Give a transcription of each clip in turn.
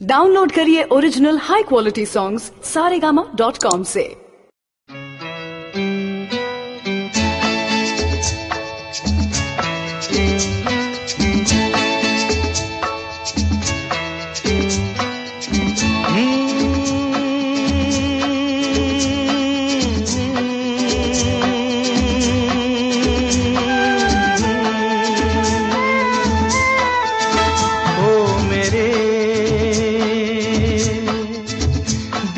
Download करिए original high quality songs Saregama dot com से।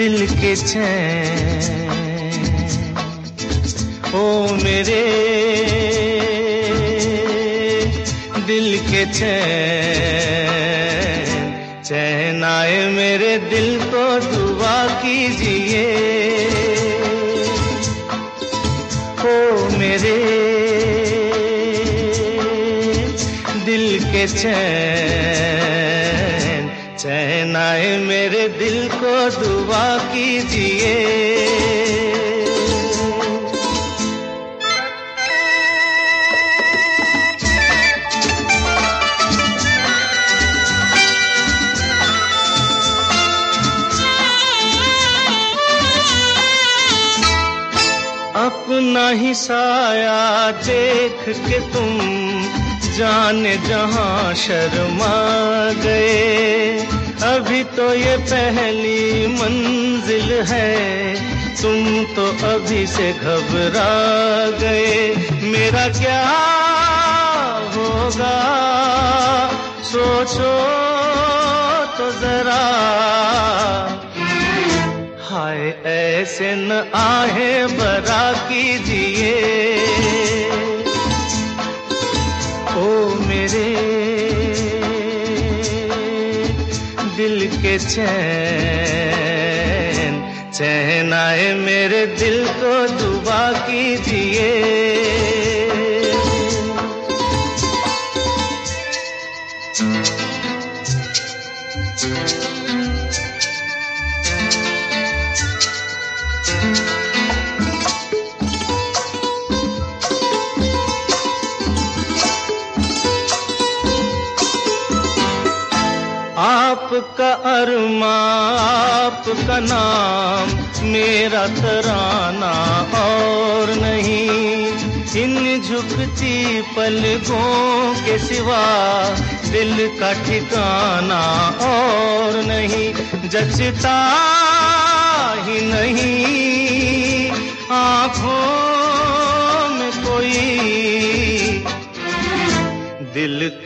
दिल के चैन ओ मेरे दिल के चैन चैन आए मेरे दिल को, दुआ कीजिए। ओ मेरे दिल के चैन चैन आए मेरे दिल को दुआ कीजिए। अपना ही साया देख के तुम जाने जहाँ शर्मा गए। अभी तो ये पहली मंजिल है। तुम तो अभी से घबरा गए। मेरा क्या होगा? सोचो तो जरा। हाय, ऐसे न आहे बरा कीजिए। के चैन चैन आए मेरे दिल को दुबा कीजिए। आपका अरमा, आपका नाम मेरा तराना और नहीं। इन झुकती पलकों के सिवा दिल का ठिकाना और नहीं। जचता ही नहीं। आँखों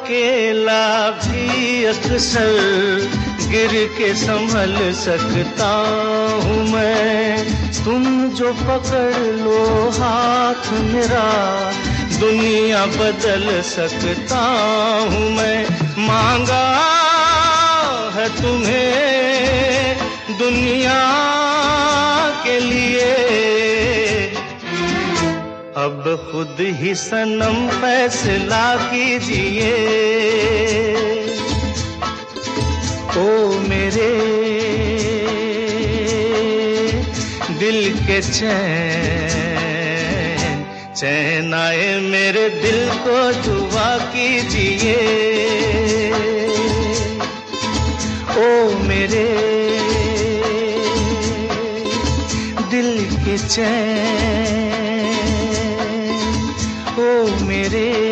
अकेला भी अक्सर गिर के संभल सकता हूँ मैं। तुम जो पकड़ लो हाथ मेरा, दुनिया बदल सकता हूँ मैं। मांगा है तुम्हें दुनिया के लिए। अब खुद ही सनम फैसला कीजिए। ओ मेरे, दिल के चैन चैन आए मेरे दिल को दुआ कीजिए। ओ मेरे, दिल के चैन मेरे